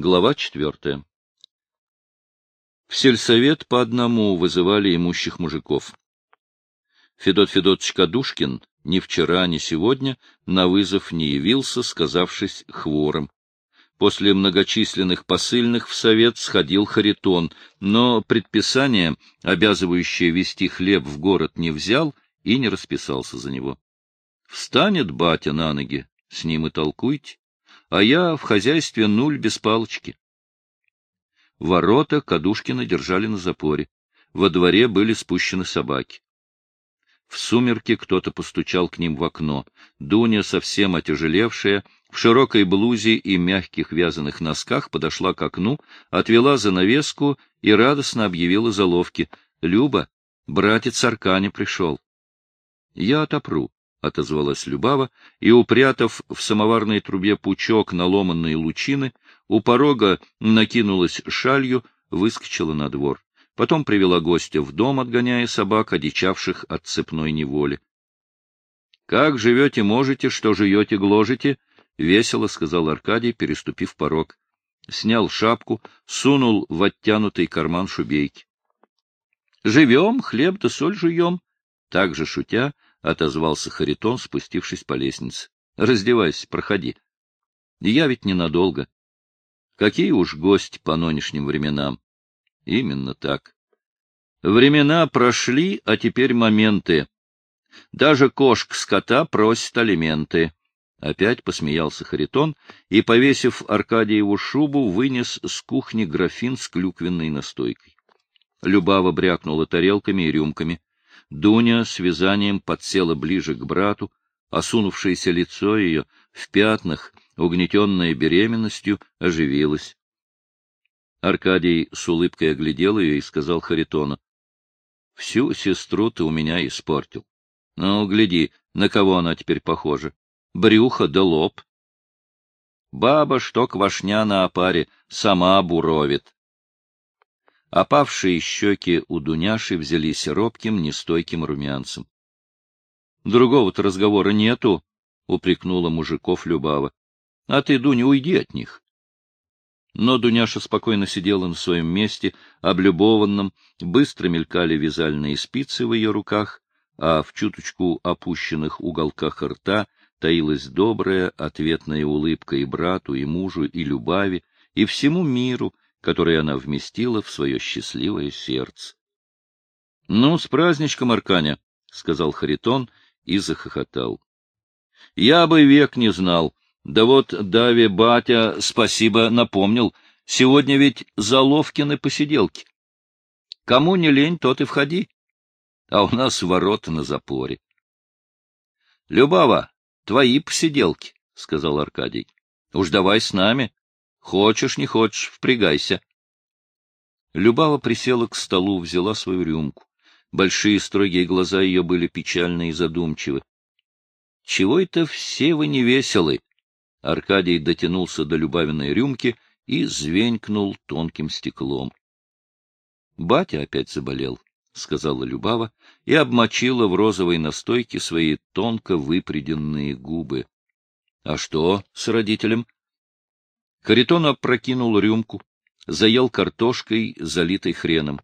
Глава четвертая. В сельсовет по одному вызывали имущих мужиков. Федот Федотович Кадушкин ни вчера, ни сегодня на вызов не явился, сказавшись хвором. После многочисленных посыльных в совет сходил Харитон, но предписание, обязывающее вести хлеб в город, не взял и не расписался за него. Встанет батя на ноги, с ним и толкуйте а я в хозяйстве нуль без палочки. Ворота Кадушкина держали на запоре. Во дворе были спущены собаки. В сумерки кто-то постучал к ним в окно. Дуня, совсем отяжелевшая, в широкой блузе и мягких вязаных носках подошла к окну, отвела занавеску и радостно объявила заловки. — Люба, братец Арканя пришел. — Я отопру. — отозвалась Любава, и, упрятав в самоварной трубе пучок наломанной лучины, у порога накинулась шалью, выскочила на двор. Потом привела гостя в дом, отгоняя собак, одичавших от цепной неволи. — Как живете можете, что жуете гложете? — весело сказал Аркадий, переступив порог. Снял шапку, сунул в оттянутый карман шубейки. — Живем, хлеб да соль жуем. Так же шутя, — отозвался Харитон, спустившись по лестнице. — Раздевайся, проходи. Я ведь ненадолго. Какие уж гости по нынешним временам. Именно так. Времена прошли, а теперь моменты. Даже кошка скота просит алименты. Опять посмеялся Харитон и, повесив Аркадиеву шубу, вынес с кухни графин с клюквенной настойкой. Любава брякнула тарелками и рюмками. Дуня с вязанием подсела ближе к брату, осунувшееся лицо ее в пятнах, угнетенное беременностью, оживилось. Аркадий с улыбкой оглядел ее и сказал Харитону, — Всю сестру ты у меня испортил. Ну, гляди, на кого она теперь похожа. Брюхо да лоб. Баба, что квашня на опаре, сама буровит. Опавшие щеки у Дуняши взялись робким, нестойким румянцем. — Другого-то разговора нету, — упрекнула мужиков Любава. — А ты, Дуня, уйди от них. Но Дуняша спокойно сидела на своем месте, облюбованном, быстро мелькали вязальные спицы в ее руках, а в чуточку опущенных уголках рта таилась добрая ответная улыбка и брату, и мужу, и Любави, и всему миру, который она вместила в свое счастливое сердце. — Ну, с праздничком, Арканя, — сказал Харитон и захохотал. — Я бы век не знал. Да вот Даве батя спасибо напомнил. Сегодня ведь Заловкины посиделки. Кому не лень, тот и входи. А у нас ворота на запоре. — Любава, твои посиделки, — сказал Аркадий. — Уж давай с нами. Хочешь, не хочешь, впрягайся. Любава присела к столу, взяла свою рюмку. Большие строгие глаза ее были печальны и задумчивы. — Чего это все вы не веселы? Аркадий дотянулся до Любавиной рюмки и звенькнул тонким стеклом. — Батя опять заболел, — сказала Любава и обмочила в розовой настойке свои тонко выпряденные губы. — А что с родителем? Харитон опрокинул рюмку, заел картошкой, залитой хреном.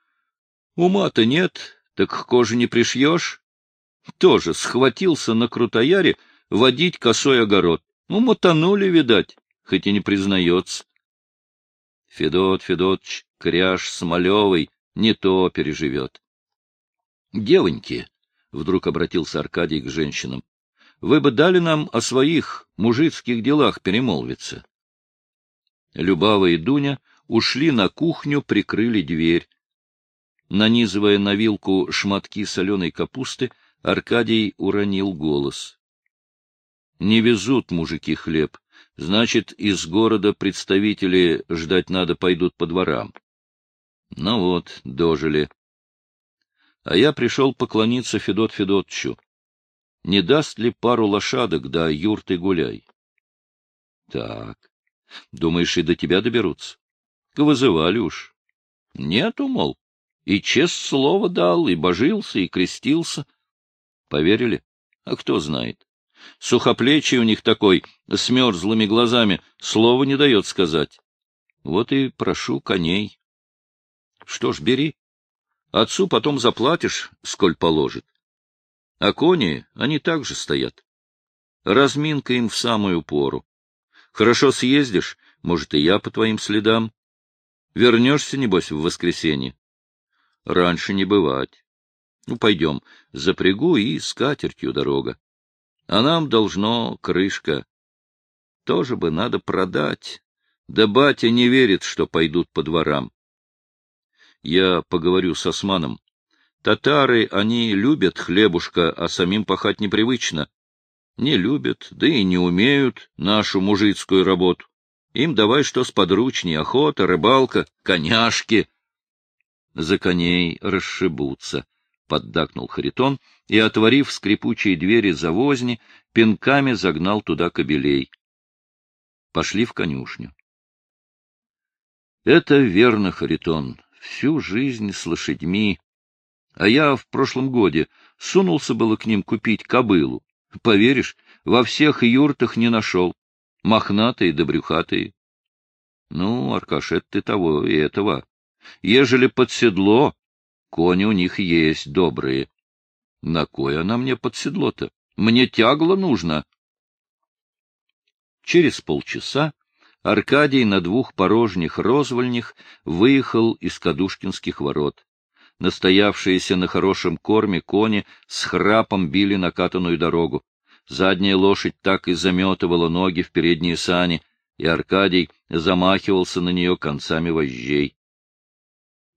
— Ума-то нет, так к коже не пришьешь. Тоже схватился на крутояре водить косой огород. Ну, мотанули, видать, хоть и не признается. Федот Федотович, кряж Смолевый, не то переживет. — Девоньки, — вдруг обратился Аркадий к женщинам, — вы бы дали нам о своих мужицких делах перемолвиться. Любава и Дуня ушли на кухню, прикрыли дверь. Нанизывая на вилку шматки соленой капусты, Аркадий уронил голос. — Не везут мужики хлеб. Значит, из города представители ждать надо пойдут по дворам. Ну вот, дожили. А я пришел поклониться Федот Федотчу. Не даст ли пару лошадок, да юрты гуляй? Так, Думаешь, и до тебя доберутся? Вызывали уж. Нету, мол. И чест слово дал, и божился, и крестился. Поверили? А кто знает. Сухоплечий у них такой, с мерзлыми глазами, слова не дает сказать. Вот и прошу коней. Что ж, бери. Отцу потом заплатишь, сколь положит. А кони, они также стоят. Разминка им в самую пору. Хорошо съездишь, может, и я по твоим следам. Вернешься, небось, в воскресенье? Раньше не бывать. Ну, пойдем, запрягу и с катертью дорога. А нам должно крышка. Тоже бы надо продать. Да батя не верит, что пойдут по дворам. Я поговорю с османом. Татары, они любят хлебушка, а самим пахать непривычно. Не любят, да и не умеют нашу мужицкую работу. Им давай что сподручней — охота, рыбалка, коняшки. За коней расшибутся, — поддакнул Харитон и, отворив скрипучие двери завозни, пинками загнал туда кобелей. Пошли в конюшню. Это верно, Харитон, всю жизнь с лошадьми. А я в прошлом годе сунулся было к ним купить кобылу. Поверишь, во всех юртах не нашел мохнатые да брюхатые. Ну, Аркашет, ты того и этого. Ежели под седло, кони у них есть добрые. На кой она мне под седло-то? Мне тягло нужно. Через полчаса Аркадий на двух порожних розвольнях выехал из Кадушкинских ворот. Настоявшиеся на хорошем корме кони с храпом били накатанную дорогу. Задняя лошадь так и заметывала ноги в передние сани, и Аркадий замахивался на нее концами вожжей.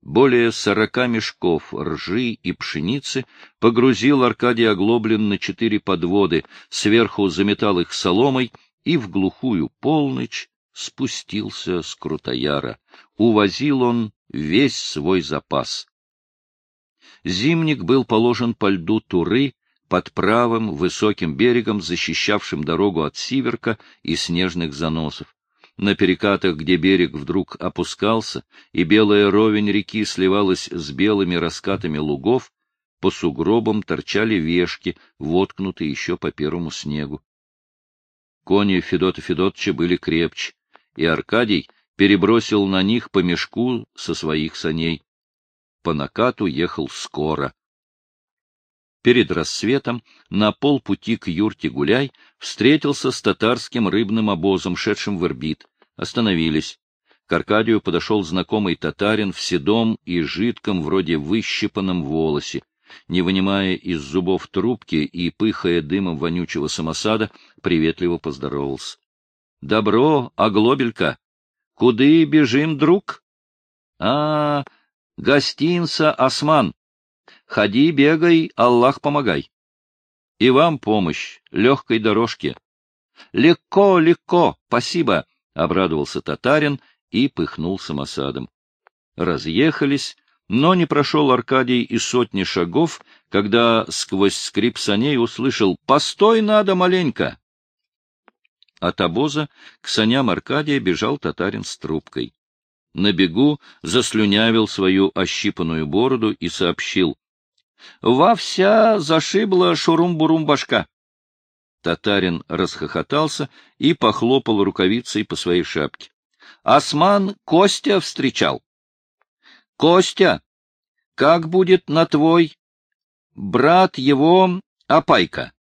Более сорока мешков ржи и пшеницы погрузил Аркадий Оглоблин на четыре подводы, сверху заметал их соломой и в глухую полночь спустился с Крутояра. Увозил он весь свой запас. Зимник был положен по льду Туры, под правым высоким берегом, защищавшим дорогу от сиверка и снежных заносов. На перекатах, где берег вдруг опускался, и белая ровень реки сливалась с белыми раскатами лугов, по сугробам торчали вешки, воткнутые еще по первому снегу. Кони Федота Федотча были крепче, и Аркадий перебросил на них по мешку со своих саней. По накату ехал скоро. Перед рассветом на полпути к юрте Гуляй встретился с татарским рыбным обозом, шедшим в Ирбит. Остановились. К Аркадию подошел знакомый татарин в седом и жидком, вроде выщипанном волосе. Не вынимая из зубов трубки и пыхая дымом вонючего самосада, приветливо поздоровался. — Добро, оглобелька! Куды бежим, друг? — А, гостинца Осман. Ходи, бегай, Аллах помогай. И вам помощь, легкой дорожке. Легко, легко, спасибо, — обрадовался татарин и пыхнул самосадом. Разъехались, но не прошел Аркадий и сотни шагов, когда сквозь скрип саней услышал «Постой надо маленько!» От обоза к саням Аркадия бежал татарин с трубкой. На бегу заслюнявил свою ощипанную бороду и сообщил во вся зашибла шурум-бурум башка. Татарин расхохотался и похлопал рукавицей по своей шапке. Осман Костя встречал. — Костя, как будет на твой? Брат его Апайка.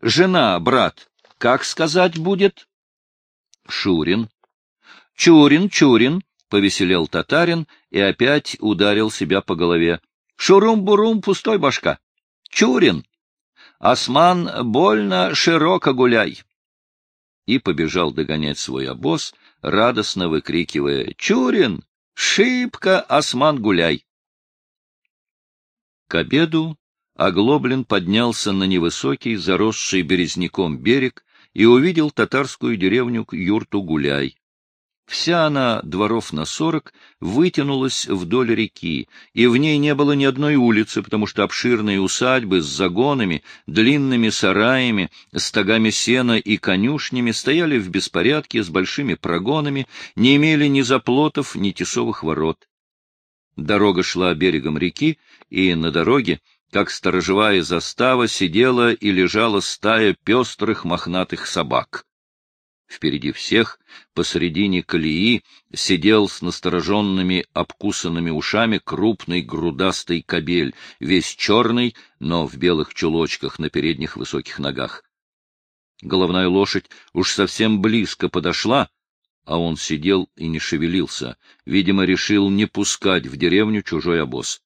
Жена, брат, как сказать будет? Шурин. Чурин, Чурин, — повеселел татарин и опять ударил себя по голове. Шурум-бурум, пустой башка. Чурин! Осман, больно широко гуляй! И побежал догонять свой обоз, радостно выкрикивая «Чурин! Шибко, Осман, гуляй!» К обеду Оглоблин поднялся на невысокий, заросший березняком берег и увидел татарскую деревню юрту Гуляй. Вся она, дворов на сорок, вытянулась вдоль реки, и в ней не было ни одной улицы, потому что обширные усадьбы с загонами, длинными сараями, стогами сена и конюшнями стояли в беспорядке с большими прогонами, не имели ни заплотов, ни тесовых ворот. Дорога шла берегом реки, и на дороге как сторожевая застава сидела и лежала стая пестрых мохнатых собак. Впереди всех, посредине колеи, сидел с настороженными обкусанными ушами крупный грудастый кобель, весь черный, но в белых чулочках на передних высоких ногах. Головная лошадь уж совсем близко подошла, а он сидел и не шевелился, видимо, решил не пускать в деревню чужой обоз.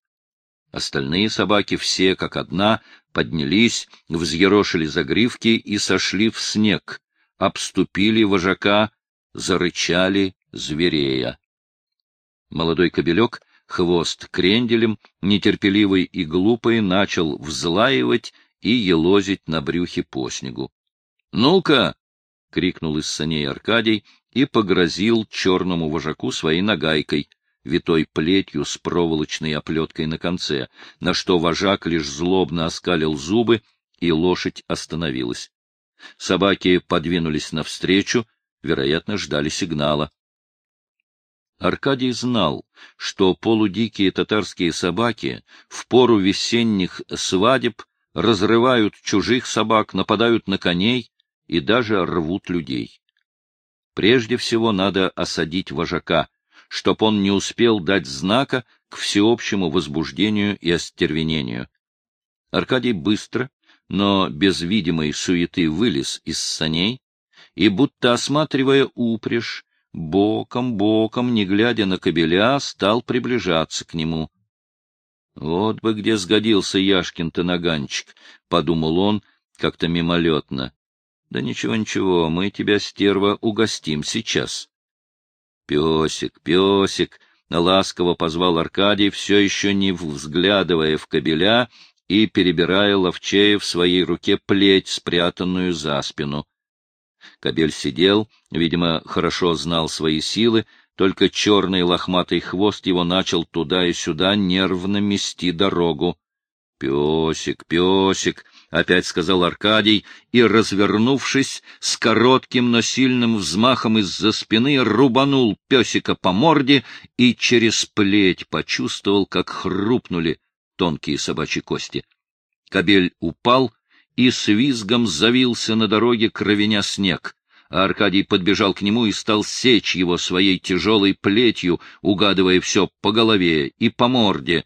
Остальные собаки все, как одна, поднялись, взъерошили загривки и сошли в снег, обступили вожака, зарычали зверея. Молодой кобелек, хвост кренделем, нетерпеливый и глупый, начал взлаивать и елозить на брюхе по снегу. — Ну-ка! — крикнул из саней Аркадий и погрозил черному вожаку своей нагайкой, витой плетью с проволочной оплеткой на конце, на что вожак лишь злобно оскалил зубы, и лошадь остановилась. Собаки подвинулись навстречу, вероятно, ждали сигнала. Аркадий знал, что полудикие татарские собаки в пору весенних свадеб разрывают чужих собак, нападают на коней и даже рвут людей. Прежде всего надо осадить вожака, чтоб он не успел дать знака к всеобщему возбуждению и остервенению. Аркадий быстро, но без видимой суеты вылез из саней и, будто осматривая упряжь, боком-боком, не глядя на кобеля, стал приближаться к нему. «Вот бы где сгодился Яшкин-то наганчик», — подумал он как-то мимолетно. «Да ничего-ничего, мы тебя, стерва, угостим сейчас». «Песик, песик!» — ласково позвал Аркадий, все еще не взглядывая в кобеля и перебирая ловчея в своей руке плеть, спрятанную за спину. Кобель сидел, видимо, хорошо знал свои силы, только черный лохматый хвост его начал туда и сюда нервно мести дорогу. — Песик, песик! — опять сказал Аркадий, и, развернувшись, с коротким, но сильным взмахом из-за спины рубанул песика по морде и через плеть почувствовал, как хрупнули тонкие собачьи кости. Кобель упал и с визгом завился на дороге, кровеня снег. А Аркадий подбежал к нему и стал сечь его своей тяжелой плетью, угадывая все по голове и по морде.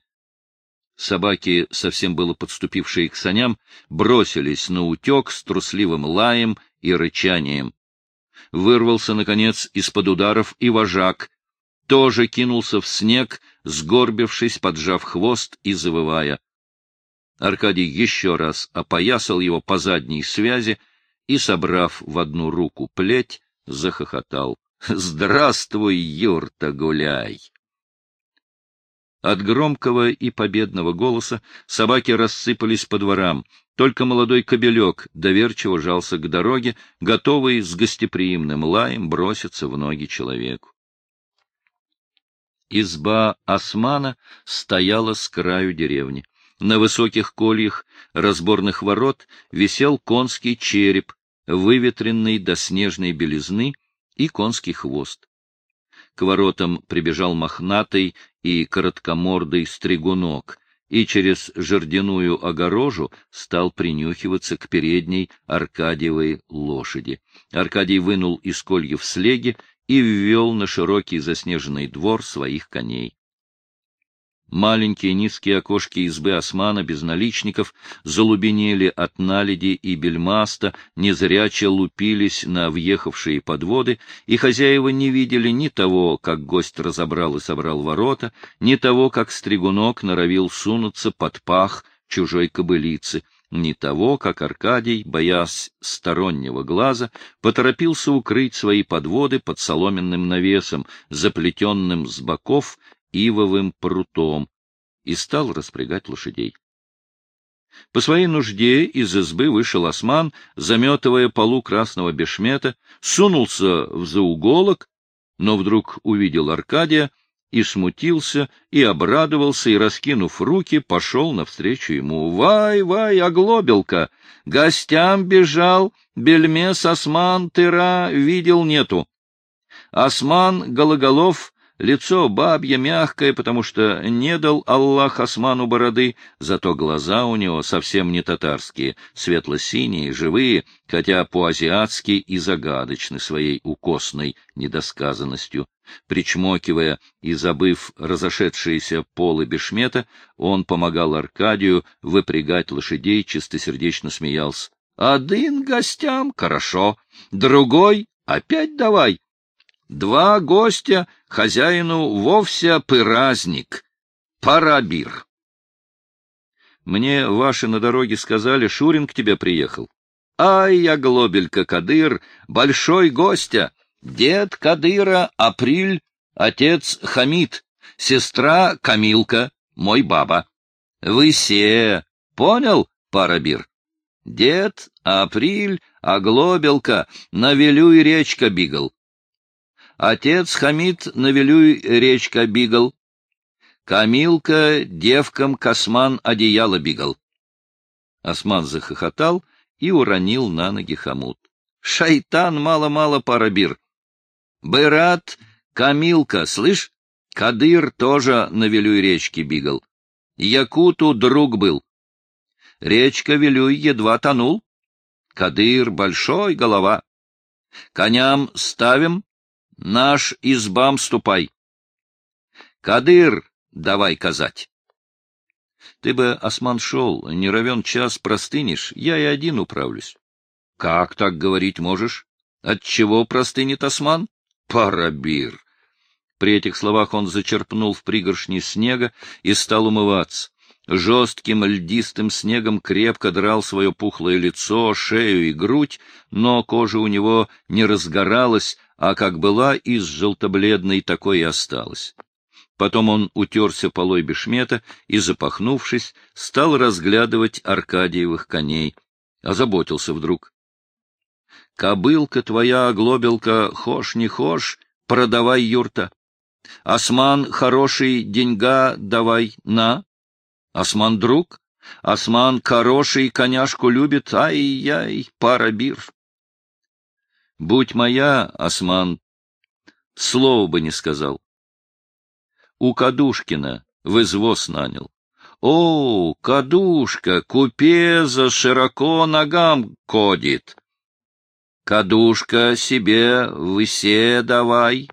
Собаки, совсем было подступившие к саням, бросились на утек с трусливым лаем и рычанием. Вырвался, наконец, из-под ударов и вожак, тоже кинулся в снег, сгорбившись, поджав хвост и завывая. Аркадий еще раз опоясал его по задней связи и, собрав в одну руку плеть, захохотал. «Здравствуй, юрта, гуляй!» От громкого и победного голоса собаки рассыпались по дворам. Только молодой кобелек доверчиво жался к дороге, готовый с гостеприимным лаем броситься в ноги человеку. Изба османа стояла с краю деревни. На высоких кольях разборных ворот висел конский череп, выветренный до снежной белизны, и конский хвост. К воротам прибежал мохнатый и короткомордый стригунок, и через жердяную огорожу стал принюхиваться к передней Аркадьевой лошади. Аркадий вынул из кольев слеги и ввел на широкий заснеженный двор своих коней. Маленькие низкие окошки избы османа без наличников залубенели от наледи и бельмаста, незряче лупились на въехавшие подводы, и хозяева не видели ни того, как гость разобрал и собрал ворота, ни того, как стригунок норовил сунуться под пах чужой кобылицы, ни того, как Аркадий, боясь стороннего глаза, поторопился укрыть свои подводы под соломенным навесом, заплетенным с боков ивовым прутом, и стал распрягать лошадей. По своей нужде из избы вышел осман, заметывая полу красного бешмета, сунулся в зауголок, но вдруг увидел Аркадия, и смутился, и обрадовался, и, раскинув руки, пошел навстречу ему. «Вай, вай, оглобелка! Гостям бежал, бельмес, осман, тыра, видел нету. Осман, гологолов, Лицо бабье мягкое, потому что не дал Аллах Осману бороды, зато глаза у него совсем не татарские, светло-синие, живые, хотя по-азиатски и загадочны своей укосной недосказанностью. Причмокивая и забыв разошедшиеся полы бешмета, он помогал Аркадию выпрягать лошадей, чистосердечно смеялся. — Один гостям — хорошо, другой — опять давай. Два гостя хозяину вовсе пыразник, парабир. Мне ваши на дороге сказали, Шурин к тебе приехал. Ай, я глобелька Кадыр, большой гостя, дед Кадыра Априль, отец Хамид, сестра Камилка, мой баба. Вы все, понял, парабир? Дед, Априль, Оглобелка, на Велюй речка бегал. Отец Хамид на Велюй речка бегал. Камилка девкам косман одеяло бегал. Осман захохотал и уронил на ноги хомут. Шайтан мало-мало парабир. Бырат, Камилка, слышь, Кадыр тоже на Велюй речке бегал. Якуту друг был. Речка Вилюй едва тонул. Кадыр большой голова. Коням ставим, наш избам ступай. Кадыр давай казать. Ты бы, Осман, шел, не равен час простынешь, я и один управлюсь. Как так говорить можешь? Отчего простынет Осман? Парабир. При этих словах он зачерпнул в пригоршни снега и стал умываться жестким льдистым снегом крепко драл свое пухлое лицо, шею и грудь, но кожа у него не разгоралась, а как была из желтобледной, такой и осталась. Потом он утерся полой бешмета и, запахнувшись, стал разглядывать Аркадиевых коней. Озаботился вдруг. — Кобылка твоя, глобелка, хошь не хошь, продавай юрта. Осман хороший деньга давай, на. Осман друг, Осман хороший коняшку любит, ай-яй, пара бир. Будь моя, Осман, слова бы не сказал. У Кадушкина в извоз нанял. О, Кадушка, купеза широко ногам кодит. Кадушка себе высе давай,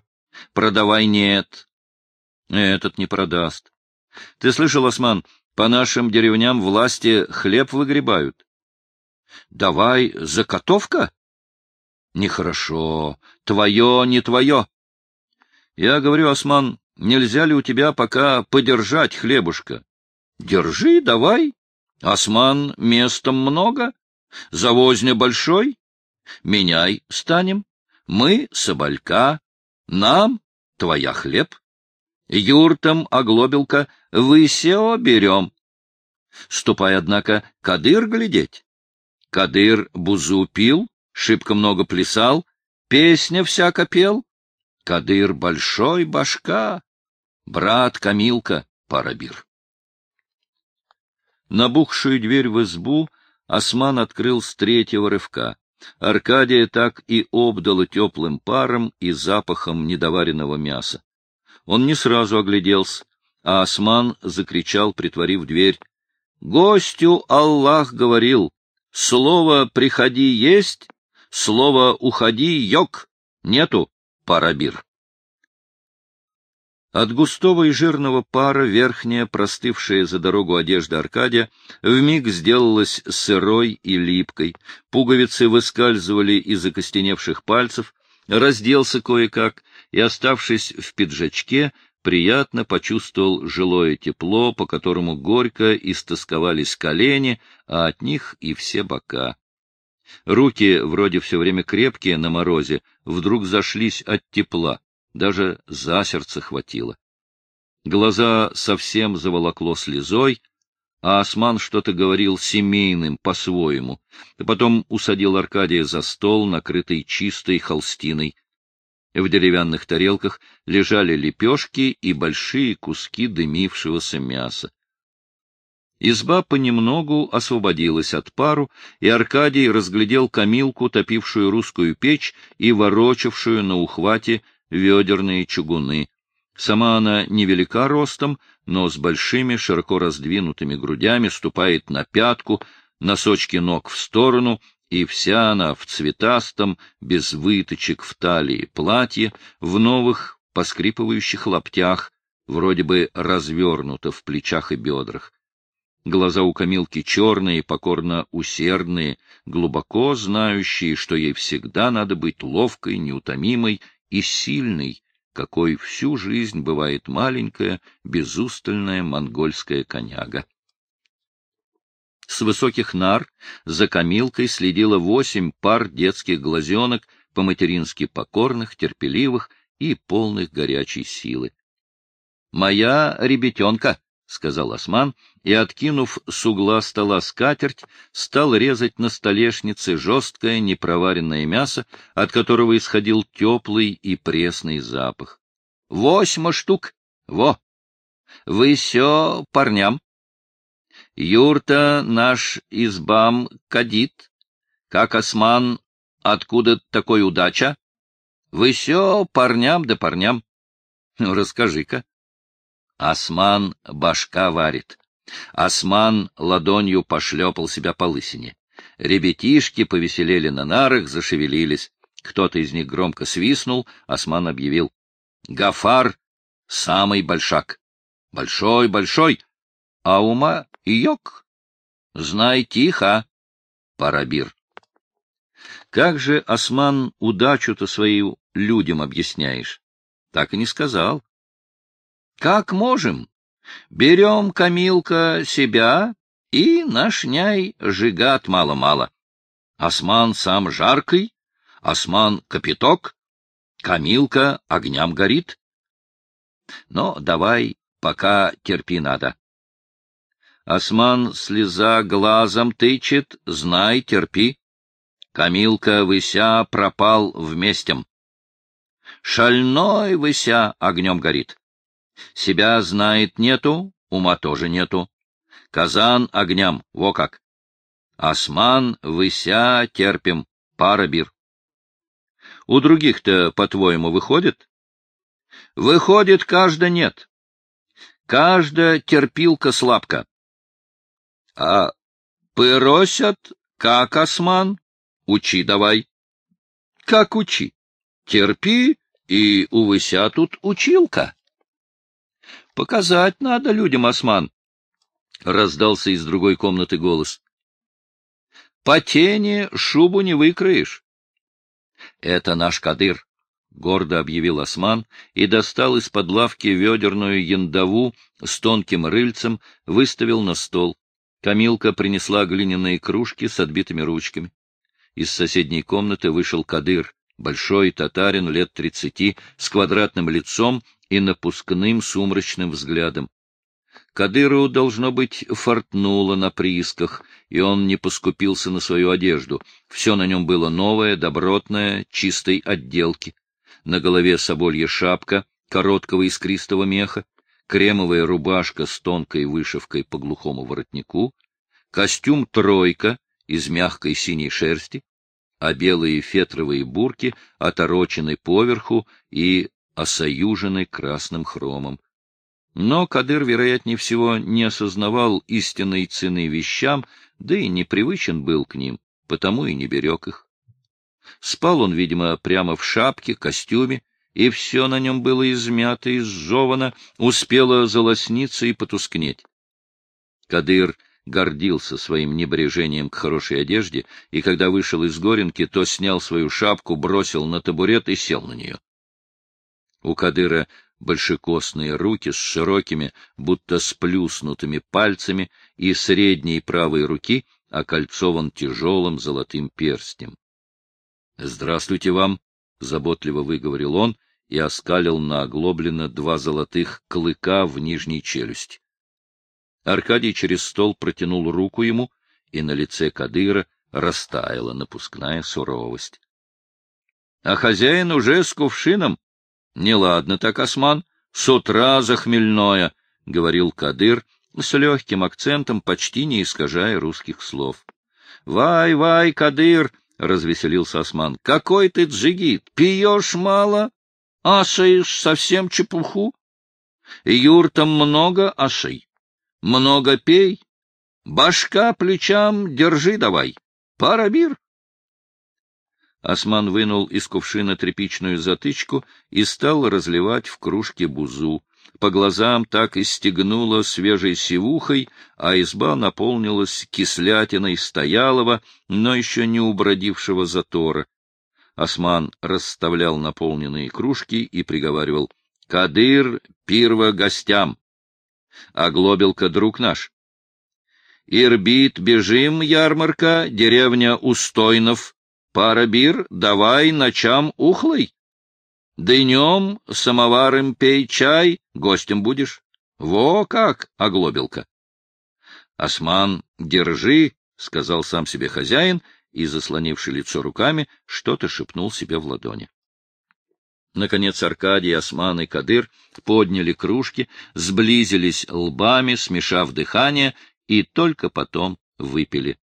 продавай нет. Этот не продаст. Ты слышал, Осман, по нашим деревням власти хлеб выгребают. Давай закотовка? Нехорошо. Твое, не твое. Я говорю, Осман, нельзя ли у тебя пока подержать хлебушка? Держи, давай. Осман, местом много. Завозня большой. Меняй станем. Мы соболька. Нам твоя хлеб. Юртом оглобелка вы сео берем. Ступай, однако, Кадыр глядеть. Кадыр бузу пил, шибко много плясал, песня всяко пел. Кадыр большой башка, брат Камилка, парабир. Набухшую дверь в избу Осман открыл с третьего рывка. Аркадия так и обдала теплым паром и запахом недоваренного мяса. Он не сразу огляделся, а Осман закричал, притворив дверь. — Гостю Аллах говорил, слово «приходи» есть, слово «уходи» — йог, нету, парабир. От густого и жирного пара верхняя, простывшая за дорогу одежда Аркадия, вмиг сделалась сырой и липкой, пуговицы выскальзывали из окостеневших пальцев, разделся кое-как и, оставшись в пиджачке, приятно почувствовал жилое тепло, по которому горько истосковались колени, а от них и все бока. Руки, вроде все время крепкие на морозе, вдруг зашлись от тепла, даже за сердце хватило. Глаза совсем заволокло слезой, а Осман что-то говорил семейным, по-своему. Потом усадил Аркадия за стол, накрытый чистой холстиной. В деревянных тарелках лежали лепешки и большие куски дымившегося мяса. Изба понемногу освободилась от пару, и Аркадий разглядел камилку, топившую русскую печь и ворочавшую на ухвате ведерные чугуны. Сама она невелика ростом, но с большими, широко раздвинутыми грудями ступает на пятку, носочки ног в сторону, и вся она в цветастом, без выточек в талии платье, в новых поскрипывающих лаптях, вроде бы развернута в плечах и бедрах. Глаза у Камилки черные, покорно усердные, глубоко знающие, что ей всегда надо быть ловкой, неутомимой и сильной, какой всю жизнь бывает маленькая, безустальная монгольская коняга. С высоких нар за Камилкой следило восемь пар детских глазенок, по-матерински покорных, терпеливых и полных горячей силы. — Моя ребятенка, — сказал Осман, и, откинув с угла стола скатерть, стал резать на столешнице жесткое непроваренное мясо, от которого исходил теплый и пресный запах. — Восьма штук! Во! Вы все парням! Юрта наш избам кадит. Как осман, откуда такой удача? Вы все парням да парням. Ну, расскажи-ка. Осман башка варит. Осман ладонью пошлепал себя по лысине. Ребятишки повеселели на нарах, зашевелились. Кто-то из них громко свистнул, Осман объявил. — Гафар — самый большак. Большой-большой, а ума йок. Знай тихо, парабир. Как же, Осман, удачу-то свою людям объясняешь? Так и не сказал. Как можем? Берем, Камилка, себя и наш няй жигат мало-мало. Осман сам жаркий, Осман капиток, Камилка огням горит. Но давай, пока терпи надо. Осман слеза глазом тычет, знай, терпи. Камилка выся пропал вместем. Шальной выся огнем горит. Себя знает нету, ума тоже нету. Казан огням, во как. Осман выся терпим, пара бир. У других-то, по-твоему, выходит? Выходит, каждый нет. Каждая терпилка слабка. — А просят, как осман? Учи давай. — Как учи? Терпи, и увыся тут училка. — Показать надо людям, осман, — раздался из другой комнаты голос. — По тени шубу не выкроешь. — Это наш кадыр, — гордо объявил осман и достал из-под лавки ведерную яндаву с тонким рыльцем, выставил на стол. Камилка принесла глиняные кружки с отбитыми ручками. Из соседней комнаты вышел Кадыр, большой татарин лет тридцати, с квадратным лицом и напускным сумрачным взглядом. Кадыру, должно быть, фортнуло на приисках, и он не поскупился на свою одежду. Все на нем было новое, добротное, чистой отделки. На голове соболья шапка, короткого искристого меха, кремовая рубашка с тонкой вышивкой по глухому воротнику, костюм «тройка» из мягкой синей шерсти, а белые фетровые бурки оторочены поверху и осоюжены красным хромом. Но Кадыр, вероятнее всего, не осознавал истинной цены вещам, да и непривычен был к ним, потому и не берег их. Спал он, видимо, прямо в шапке, костюме, и все на нем было измято, изжевано, успело залосниться и потускнеть. Кадыр гордился своим небрежением к хорошей одежде, и когда вышел из Горенки, то снял свою шапку, бросил на табурет и сел на нее. У Кадыра большекосные руки с широкими, будто сплюснутыми пальцами, и средней правой руки окольцован тяжелым золотым перстнем. — Здравствуйте вам! — заботливо выговорил он и оскалил на оглоблено два золотых клыка в нижней челюсти. Аркадий через стол протянул руку ему, и на лице Кадыра растаяла напускная суровость. — А хозяин уже с кувшином? — Неладно так, осман, с утра захмельное, — говорил Кадыр с легким акцентом, почти не искажая русских слов. — Вай, вай, Кадыр! — развеселился Осман. — Какой ты джигит! Пьешь мало, асаешь совсем чепуху. Юртам много ашей, много пей, башка плечам держи давай, пара бир. Осман вынул из кувшина тряпичную затычку и стал разливать в кружке бузу. По глазам так и стегнуло свежей сивухой, а изба наполнилась кислятиной стоялого, но еще не убродившего затора. Осман расставлял наполненные кружки и приговаривал «Кадыр, пирва гостям!» А Глобелка — друг наш. «Ирбит, бежим, ярмарка, деревня Устойнов, Пара бир, давай ночам ухлой. Днем самоваром пей чай, гостем будешь. Во как, оглобелка. Осман, держи, — сказал сам себе хозяин, и, заслонивший лицо руками, что-то шепнул себе в ладони. Наконец Аркадий, Осман и Кадыр подняли кружки, сблизились лбами, смешав дыхание, и только потом выпили.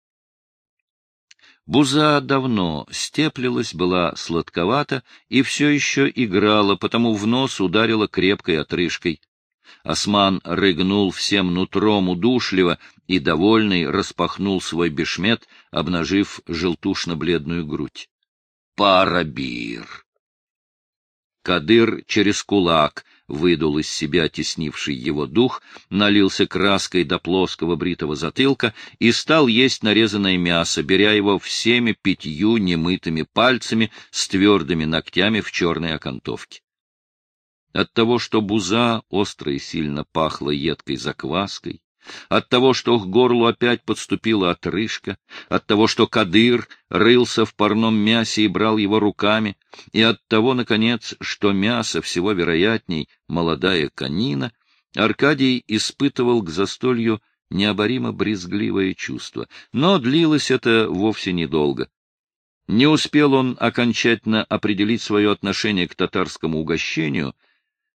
Буза давно степлилась, была сладковата и все еще играла, потому в нос ударила крепкой отрыжкой. Осман рыгнул всем нутром удушливо и, довольный, распахнул свой бешмет, обнажив желтушно-бледную грудь. Парабир! Кадыр через кулак выдул из себя теснивший его дух, налился краской до плоского бритого затылка и стал есть нарезанное мясо, беря его всеми пятью немытыми пальцами с твердыми ногтями в черной окантовке. От того, что буза остро и сильно пахла едкой закваской, от того, что к горлу опять подступила отрыжка, от того, что Кадыр рылся в парном мясе и брал его руками, и от того, наконец, что мясо всего вероятней молодая конина, Аркадий испытывал к застолью необоримо брезгливое чувство, но длилось это вовсе недолго. Не успел он окончательно определить свое отношение к татарскому угощению,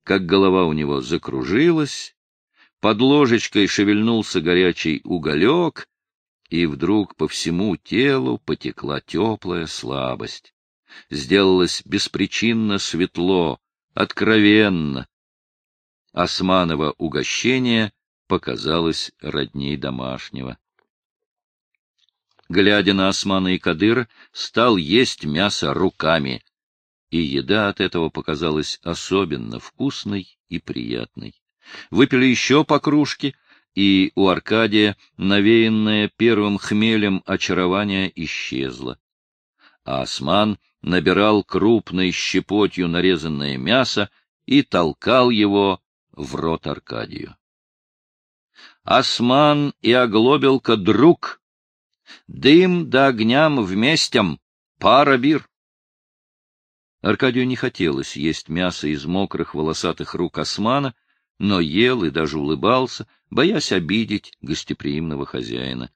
как голова у него закружилась, под ложечкой шевельнулся горячий уголек, и вдруг по всему телу потекла теплая слабость. Сделалось беспричинно светло, откровенно. Османово угощение показалось родней домашнего. Глядя на Османа и Кадыра, стал есть мясо руками, и еда от этого показалась особенно вкусной и приятной. Выпили еще по кружке, и у Аркадия, навеянное первым хмелем очарование, исчезло. А осман набирал крупной щепотью нарезанное мясо и толкал его в рот Аркадию. Осман и оглобелка друг, дым да огням вместем, пара бир. Аркадию не хотелось есть мясо из мокрых волосатых рук османа, но ел и даже улыбался, боясь обидеть гостеприимного хозяина.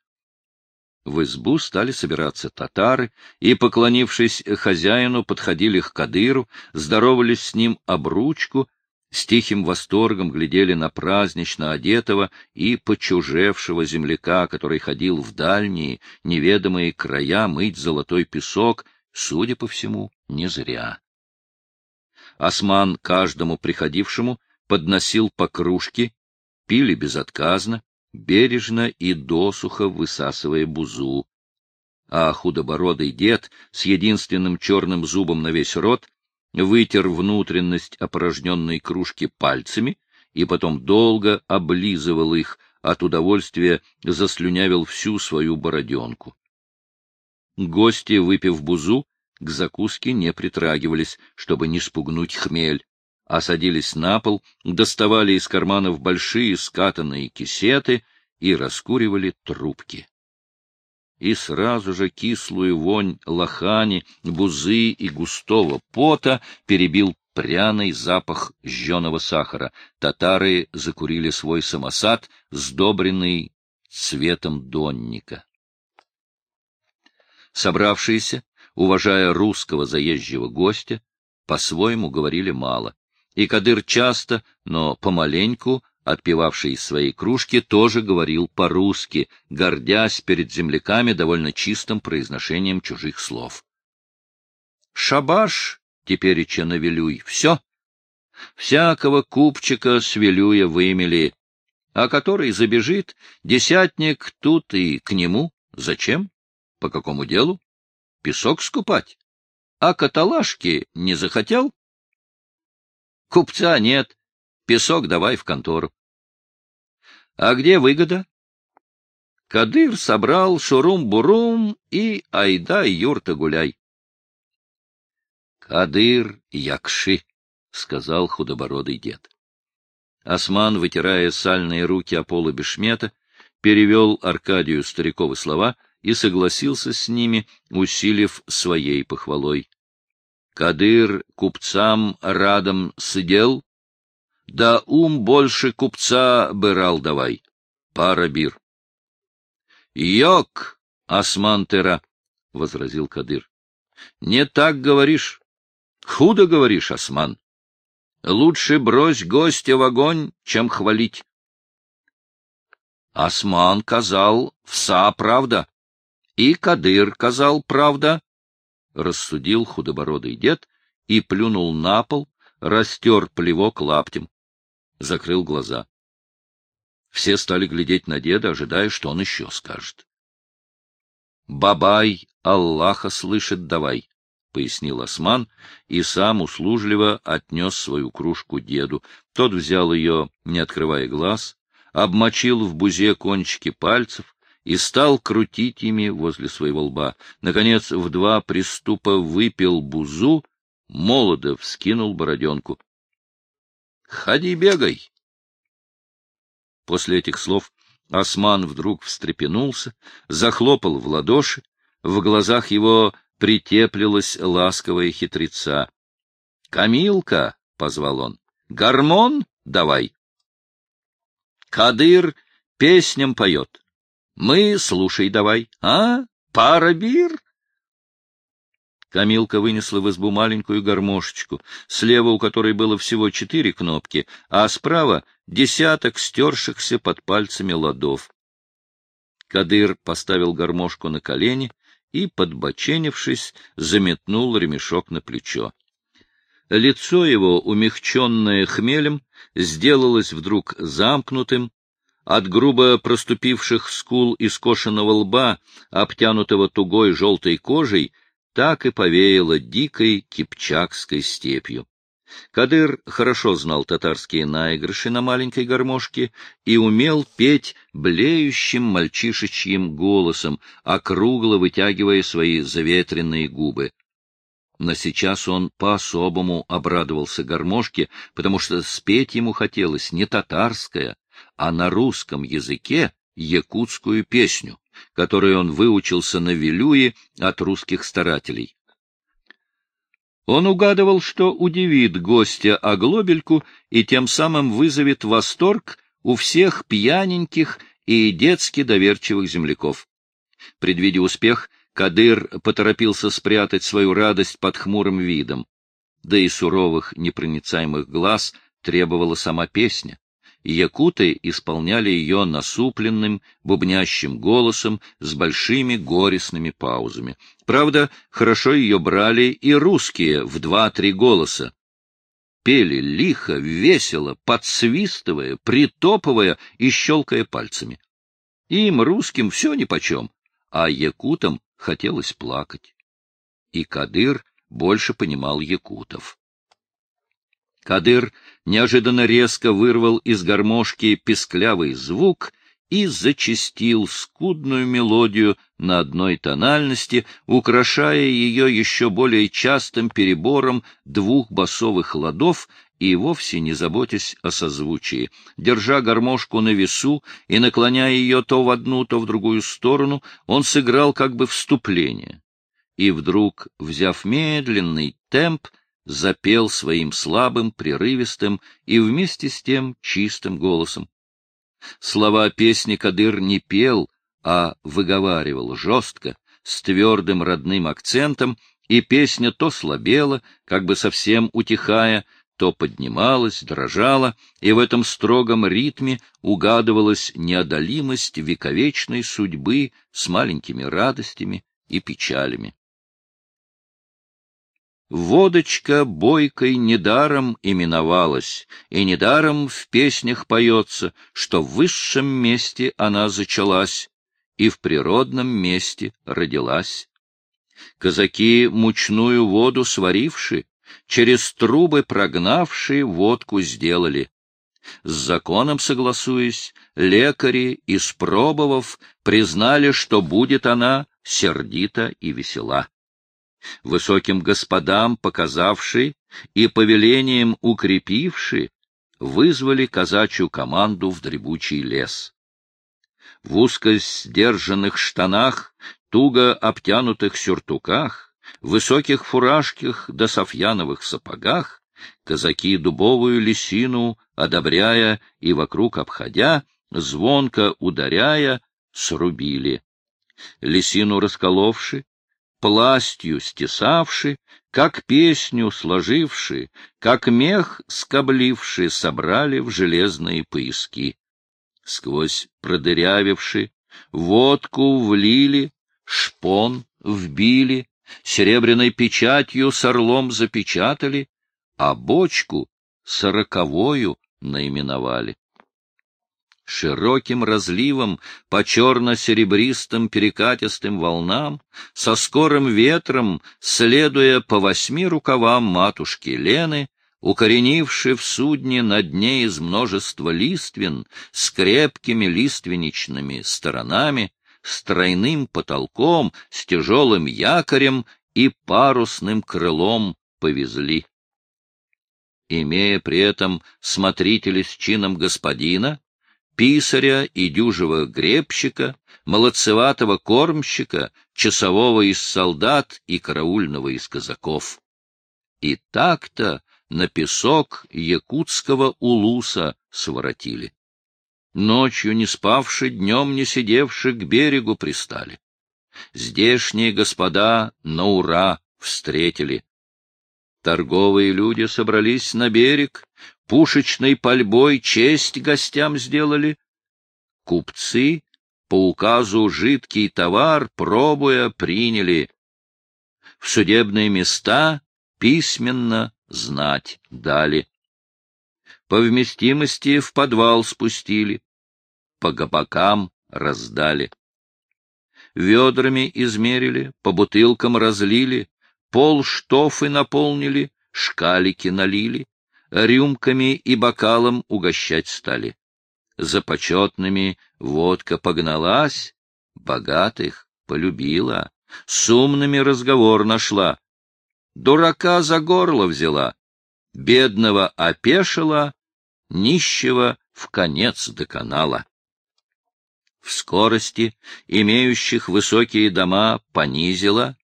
В избу стали собираться татары, и, поклонившись хозяину, подходили к Кадыру, здоровались с ним об ручку, с тихим восторгом глядели на празднично одетого и почужевшего земляка, который ходил в дальние, неведомые края мыть золотой песок, судя по всему, не зря. Осман каждому приходившему подносил по кружке, пили безотказно, бережно и досуха высасывая бузу. А худобородый дед с единственным черным зубом на весь рот вытер внутренность опорожненной кружки пальцами и потом долго облизывал их, от удовольствия заслюнявил всю свою бороденку. Гости, выпив бузу, к закуске не притрагивались, чтобы не спугнуть хмель а садились на пол, доставали из карманов большие скатанные кисеты и раскуривали трубки. И сразу же кислую вонь лохани, бузы и густого пота перебил пряный запах жженого сахара. Татары закурили свой самосад, сдобренный цветом донника. Собравшиеся, уважая русского заезжего гостя, по-своему говорили мало и Кадыр часто, но помаленьку, отпивавший из своей кружки, тоже говорил по-русски, гордясь перед земляками довольно чистым произношением чужих слов. «Шабаш!» — теперь и навелюй. «Все! всякого купчика с велюя вымели, а который забежит, десятник тут и к нему. Зачем? По какому делу? Песок скупать. А каталажки не захотел? Купца нет. Песок давай в контору. А где выгода? Кадыр собрал шурум-бурум и айда юрта гуляй. Кадыр якши, — сказал худобородый дед. Осман, вытирая сальные руки о полу бешмета, перевел Аркадию стариковы слова и согласился с ними, усилив своей похвалой. Кадыр купцам радом сидел, да ум больше купца бырал давай. Пара бир. — Йок, Османтера, — возразил Кадыр. — Не так говоришь. Худо говоришь, Осман. Лучше брось гостя в огонь, чем хвалить. Осман казал, вса правда. И Кадыр казал правда, — рассудил худобородый дед и плюнул на пол, растер плевок лаптем. Закрыл глаза. Все стали глядеть на деда, ожидая, что он еще скажет. — Бабай, Аллаха слышит, давай, — пояснил Осман и сам услужливо отнес свою кружку деду. Тот взял ее, не открывая глаз, обмочил в бузе кончики пальцев и стал крутить ими возле своего лба. Наконец, в два приступа выпил бузу, молодо вскинул бороденку. — Ходи, бегай! После этих слов Осман вдруг встрепенулся, захлопал в ладоши, в глазах его притеплилась ласковая хитреца. — Камилка, — позвал он, — гормон давай. Кадыр песням поет. Мы слушай давай, а? Пара бир? Камилка вынесла в избу маленькую гармошечку, слева у которой было всего четыре кнопки, а справа — десяток стершихся под пальцами ладов. Кадыр поставил гармошку на колени и, подбоченившись, заметнул ремешок на плечо. Лицо его, умягченное хмелем, сделалось вдруг замкнутым, от грубо проступивших скул и скошенного лба, обтянутого тугой желтой кожей, так и повеяло дикой кипчакской степью. Кадыр хорошо знал татарские наигрыши на маленькой гармошке и умел петь блеющим мальчишечьим голосом, округло вытягивая свои заветренные губы. Но сейчас он по-особому обрадовался гармошке, потому что спеть ему хотелось не татарское, а на русском языке якутскую песню, которую он выучился на Вилюе от русских старателей. Он угадывал, что удивит гостя оглобельку и тем самым вызовет восторг у всех пьяненьких и детски доверчивых земляков. Предвидя успех, Кадыр поторопился спрятать свою радость под хмурым видом. Да и суровых непроницаемых глаз требовала сама песня якуты исполняли ее насупленным, бубнящим голосом с большими горестными паузами. Правда, хорошо ее брали и русские в два-три голоса. Пели лихо, весело, подсвистывая, притопывая и щелкая пальцами. Им, русским, все нипочем, а якутам хотелось плакать. И Кадыр больше понимал якутов. Кадыр неожиданно резко вырвал из гармошки песклявый звук и зачастил скудную мелодию на одной тональности, украшая ее еще более частым перебором двух басовых ладов и вовсе не заботясь о созвучии. Держа гармошку на весу и наклоняя ее то в одну, то в другую сторону, он сыграл как бы вступление. И вдруг, взяв медленный темп, запел своим слабым, прерывистым и вместе с тем чистым голосом. Слова песни Кадыр не пел, а выговаривал жестко, с твердым родным акцентом, и песня то слабела, как бы совсем утихая, то поднималась, дрожала, и в этом строгом ритме угадывалась неодолимость вековечной судьбы с маленькими радостями и печалями. Водочка бойкой недаром именовалась, и недаром в песнях поется, что в высшем месте она зачалась и в природном месте родилась. Казаки мучную воду сваривши, через трубы прогнавшие водку сделали. С законом согласуясь, лекари, испробовав, признали, что будет она сердита и весела. Высоким господам показавший и повелением укрепивший, вызвали казачью команду в дребучий лес. В узко сдержанных штанах, туго обтянутых сюртуках, высоких фуражках да софьяновых сапогах казаки дубовую лисину, одобряя и вокруг обходя, звонко ударяя, срубили. Лисину расколовши, пластью стесавши, как песню сложивши, как мех скобливши, собрали в железные пояски. Сквозь продырявивши, водку влили, шпон вбили, серебряной печатью с орлом запечатали, а бочку сороковою наименовали. Широким разливом по черно-серебристым перекатистым волнам, со скорым ветром, следуя по восьми рукавам матушки Лены, укоренивши в судне на дне из множества листвин с крепкими лиственничными сторонами, с тройным потолком, с тяжелым якорем и парусным крылом повезли. Имея при этом смотрителя с чином господина, писаря и дюжего гребщика, молодцеватого кормщика, часового из солдат и караульного из казаков. И так-то на песок якутского улуса своротили. Ночью не спавши, днем не сидевши, к берегу пристали. Здешние господа на ура встретили. Торговые люди собрались на берег, пушечной пальбой честь гостям сделали. Купцы по указу жидкий товар, пробуя, приняли. В судебные места письменно знать дали. По вместимости в подвал спустили по габакам раздали. Ведрами измерили, по бутылкам разлили, пол штофы наполнили, шкалики налили, рюмками и бокалом угощать стали. За почетными водка погналась, богатых полюбила, с умными разговор нашла, дурака за горло взяла, бедного опешила, нищего в конец доконала в скорости, имеющих высокие дома, понизила,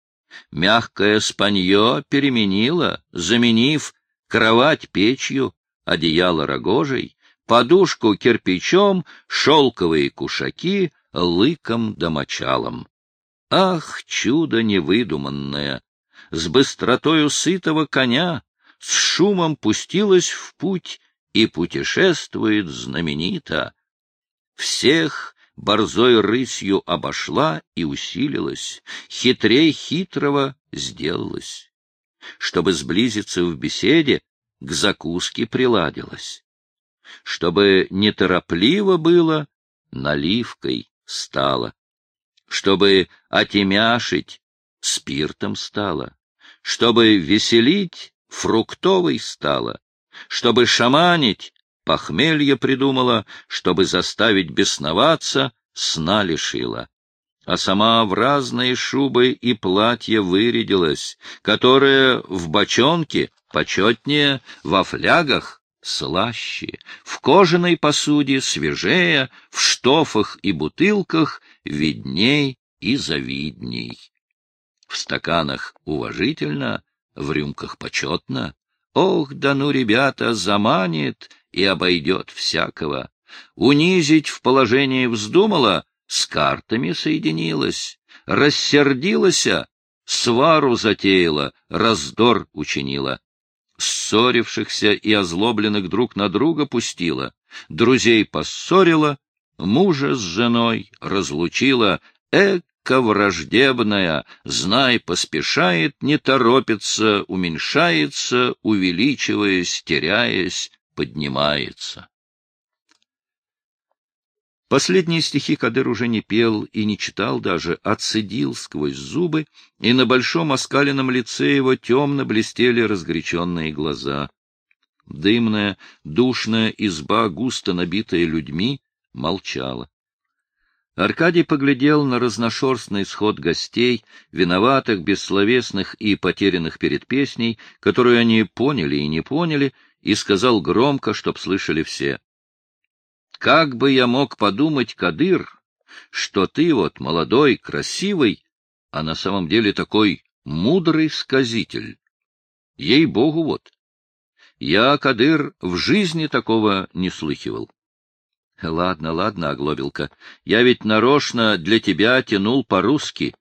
мягкое спанье переменила, заменив кровать печью, одеяло рогожей, подушку кирпичом, шелковые кушаки лыком да мочалом. Ах, чудо невыдуманное! С быстротою сытого коня, с шумом пустилась в путь и путешествует знаменито. Всех борзой рысью обошла и усилилась, хитрей хитрого сделалась. Чтобы сблизиться в беседе, к закуске приладилась. Чтобы неторопливо было, наливкой стала. Чтобы отемяшить, спиртом стала. Чтобы веселить, фруктовой стала. Чтобы шаманить, Похмелье придумала, чтобы заставить бесноваться, сна лишила. А сама в разные шубы и платья вырядилась, которая в бочонке почетнее, во флягах слаще, в кожаной посуде свежее, в штофах и бутылках видней и завидней. В стаканах уважительно, в рюмках почетно. Ох, да ну, ребята, заманит и обойдет всякого. Унизить в положении вздумала, с картами соединилась, рассердилась, свару затеяла, раздор учинила. Ссорившихся и озлобленных друг на друга пустила, друзей поссорила, мужа с женой разлучила, эк, Ставка враждебная, знай, поспешает, не торопится, уменьшается, увеличиваясь, теряясь, поднимается. Последние стихи Кадыр уже не пел и не читал даже, отцедил сквозь зубы, и на большом оскаленном лице его темно блестели разгоряченные глаза. Дымная, душная изба, густо набитая людьми, молчала. Аркадий поглядел на разношерстный сход гостей, виноватых, бессловесных и потерянных перед песней, которую они поняли и не поняли, и сказал громко, чтоб слышали все. Как бы я мог подумать, Кадыр, что ты вот молодой, красивый, а на самом деле такой мудрый сказитель. Ей-богу, вот. Я, Кадыр, в жизни такого не слыхивал. — Ладно, ладно, оглобилка, я ведь нарочно для тебя тянул по-русски.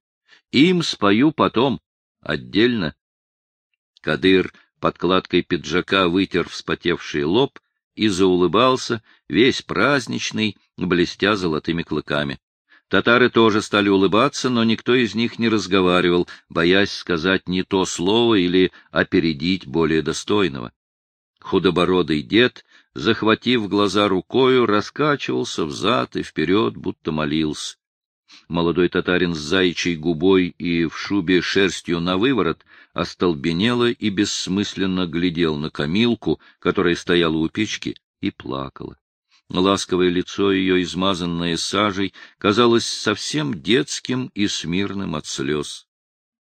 Им спою потом, отдельно. Кадыр подкладкой пиджака вытер вспотевший лоб и заулыбался, весь праздничный, блестя золотыми клыками. Татары тоже стали улыбаться, но никто из них не разговаривал, боясь сказать не то слово или опередить более достойного. Худобородый дед, захватив глаза рукою, раскачивался взад и вперед, будто молился. Молодой татарин с заячьей губой и в шубе шерстью на выворот остолбенело и бессмысленно глядел на Камилку, которая стояла у печки, и плакала. Ласковое лицо ее, измазанное сажей, казалось совсем детским и смирным от слез.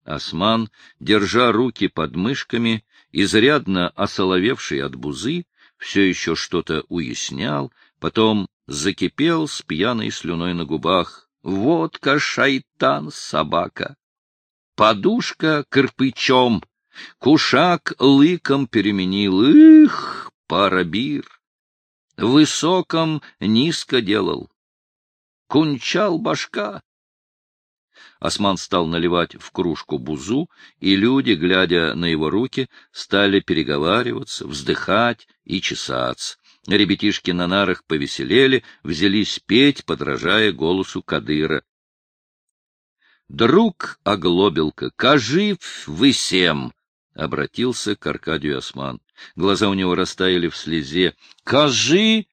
Осман, держа руки под мышками, изрядно осоловевший от бузы, все еще что-то уяснял, потом закипел с пьяной слюной на губах. Водка, шайтан, собака. Подушка кирпичом, кушак лыком переменил. Их, парабир! Высоком низко делал. Кунчал башка. Осман стал наливать в кружку бузу, и люди, глядя на его руки, стали переговариваться, вздыхать и чесаться. Ребятишки на нарах повеселели, взялись петь, подражая голосу Кадыра. «Друг оглобелка, кажи вы всем!» — обратился к Аркадию Осман. Глаза у него растаяли в слезе. «Кажи,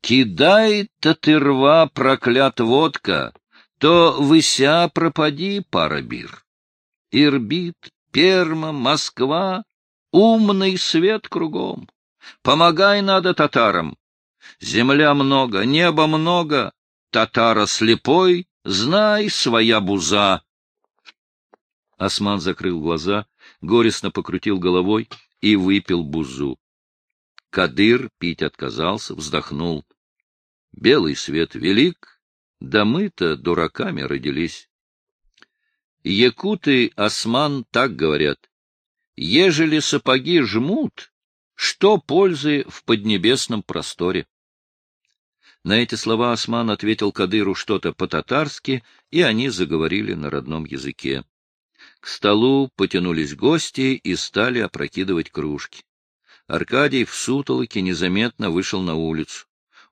кидай-то ты рва, проклят водка, то выся пропади, парабир. Ирбит, Перма, Москва, умный свет кругом. Помогай надо татарам. Земля много, небо много, татара слепой, знай, своя буза. Осман закрыл глаза, горестно покрутил головой и выпил бузу. Кадыр пить отказался, вздохнул. Белый свет велик, да мы-то дураками родились. Якуты, осман, так говорят. Ежели сапоги жмут, что пользы в поднебесном просторе? На эти слова Осман ответил Кадыру что-то по-татарски, и они заговорили на родном языке. К столу потянулись гости и стали опрокидывать кружки. Аркадий в сутолоке незаметно вышел на улицу.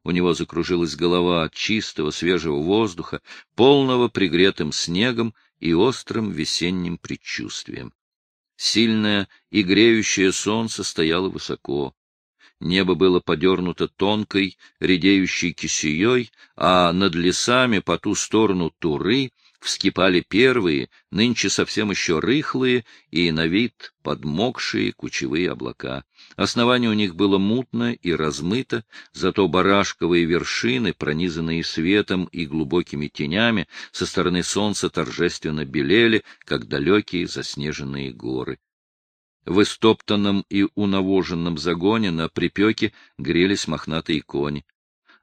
У него закружилась голова от чистого свежего воздуха, полного пригретым снегом и острым весенним предчувствием. Сильное и греющее солнце стояло высоко. Небо было подернуто тонкой, редеющей кисеей, а над лесами по ту сторону Туры вскипали первые, нынче совсем еще рыхлые и на вид подмокшие кучевые облака. Основание у них было мутно и размыто, зато барашковые вершины, пронизанные светом и глубокими тенями, со стороны солнца торжественно белели, как далекие заснеженные горы. В истоптанном и унавоженном загоне на припеке грелись мохнатые кони.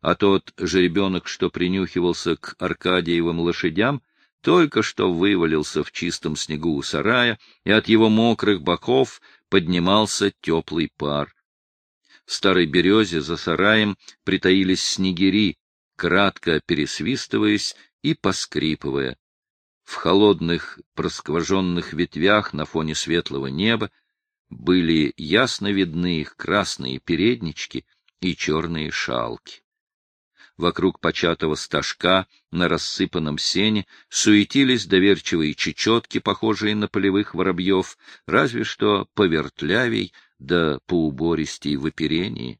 А тот жеребенок, что принюхивался к Аркадиевым лошадям, только что вывалился в чистом снегу у сарая, и от его мокрых боков поднимался теплый пар. В старой березе за сараем притаились снегири, кратко пересвистываясь и поскрипывая. В холодных проскваженных ветвях на фоне светлого неба были ясно видны их красные переднички и черные шалки. Вокруг початого стажка на рассыпанном сене суетились доверчивые чечетки, похожие на полевых воробьев, разве что повертлявей да поубористей в оперении.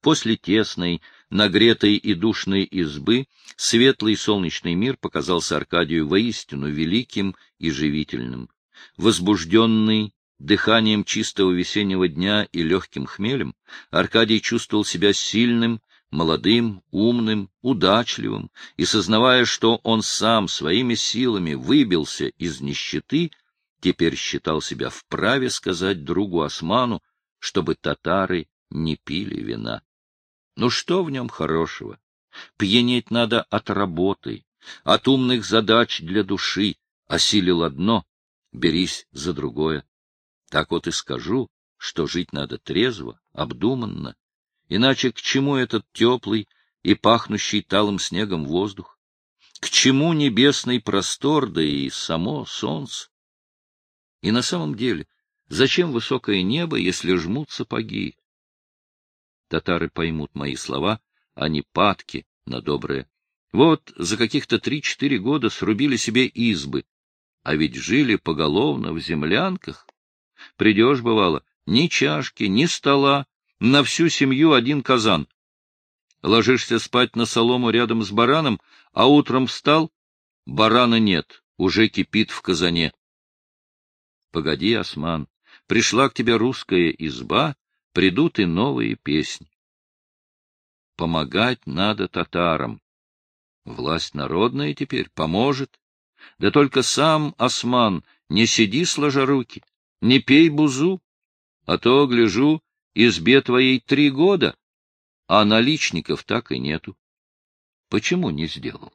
После тесной, нагретой и душной избы светлый солнечный мир показался Аркадию воистину великим и живительным. Возбужденный дыханием чистого весеннего дня и легким хмелем, Аркадий чувствовал себя сильным, молодым, умным, удачливым, и, сознавая, что он сам своими силами выбился из нищеты, теперь считал себя вправе сказать другу Осману, чтобы татары не пили вина. Ну что в нем хорошего? Пьянеть надо от работы, от умных задач для души, осилил одно, берись за другое. Так вот и скажу, что жить надо трезво, обдуманно, иначе к чему этот теплый и пахнущий талым снегом воздух? К чему небесный простор, да и само солнце? И на самом деле, зачем высокое небо, если жмут сапоги? Татары поймут мои слова, они падки на доброе. Вот за каких-то три-четыре года срубили себе избы, а ведь жили поголовно в землянках. Придешь, бывало, ни чашки, ни стола, на всю семью один казан. Ложишься спать на солому рядом с бараном, а утром встал — барана нет, уже кипит в казане. Погоди, осман, пришла к тебе русская изба, придут и новые песни. Помогать надо татарам. Власть народная теперь поможет. Да только сам, осман, не сиди сложа руки, не пей бузу, а то, гляжу, избе твоей три года, а наличников так и нету. Почему не сделал?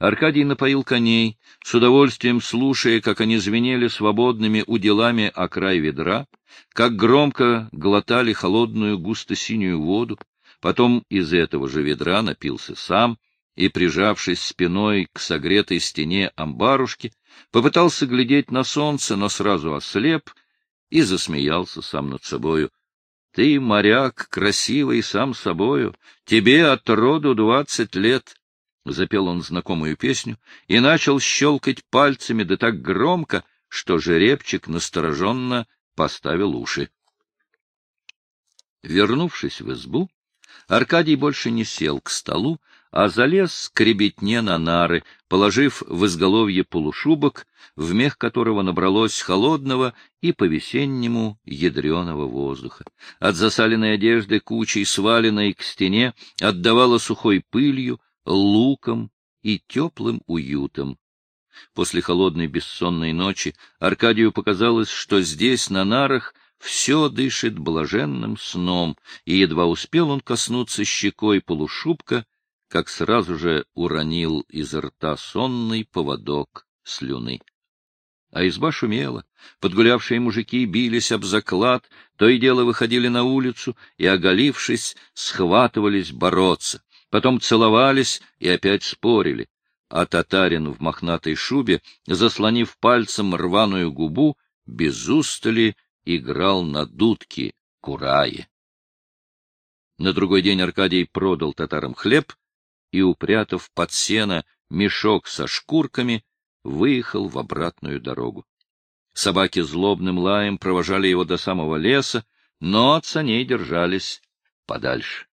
Аркадий напоил коней, с удовольствием слушая, как они звенели свободными уделами о край ведра, как громко глотали холодную густо-синюю воду, потом из этого же ведра напился сам и, прижавшись спиной к согретой стене амбарушки, попытался глядеть на солнце, но сразу ослеп и засмеялся сам над собою. Ты, моряк, красивый сам собою, тебе от роду двадцать лет. Запел он знакомую песню и начал щелкать пальцами, да так громко, что жеребчик настороженно поставил уши. Вернувшись в избу, Аркадий больше не сел к столу, а залез к ребятне на нары, положив в изголовье полушубок, в мех которого набралось холодного и по-весеннему ядреного воздуха. От засаленной одежды кучей, сваленной к стене, отдавала сухой пылью, луком и теплым уютом. После холодной бессонной ночи Аркадию показалось, что здесь, на нарах, все дышит блаженным сном, и едва успел он коснуться щекой полушубка, как сразу же уронил из рта сонный поводок слюны. А изба шумела, подгулявшие мужики бились об заклад, то и дело выходили на улицу и, оголившись, схватывались бороться, потом целовались и опять спорили, а татарин в мохнатой шубе, заслонив пальцем рваную губу, без устали играл на дудке курае. На другой день Аркадий продал татарам хлеб и, упрятав под сено мешок со шкурками, выехал в обратную дорогу. Собаки злобным лаем провожали его до самого леса, но от саней держались подальше.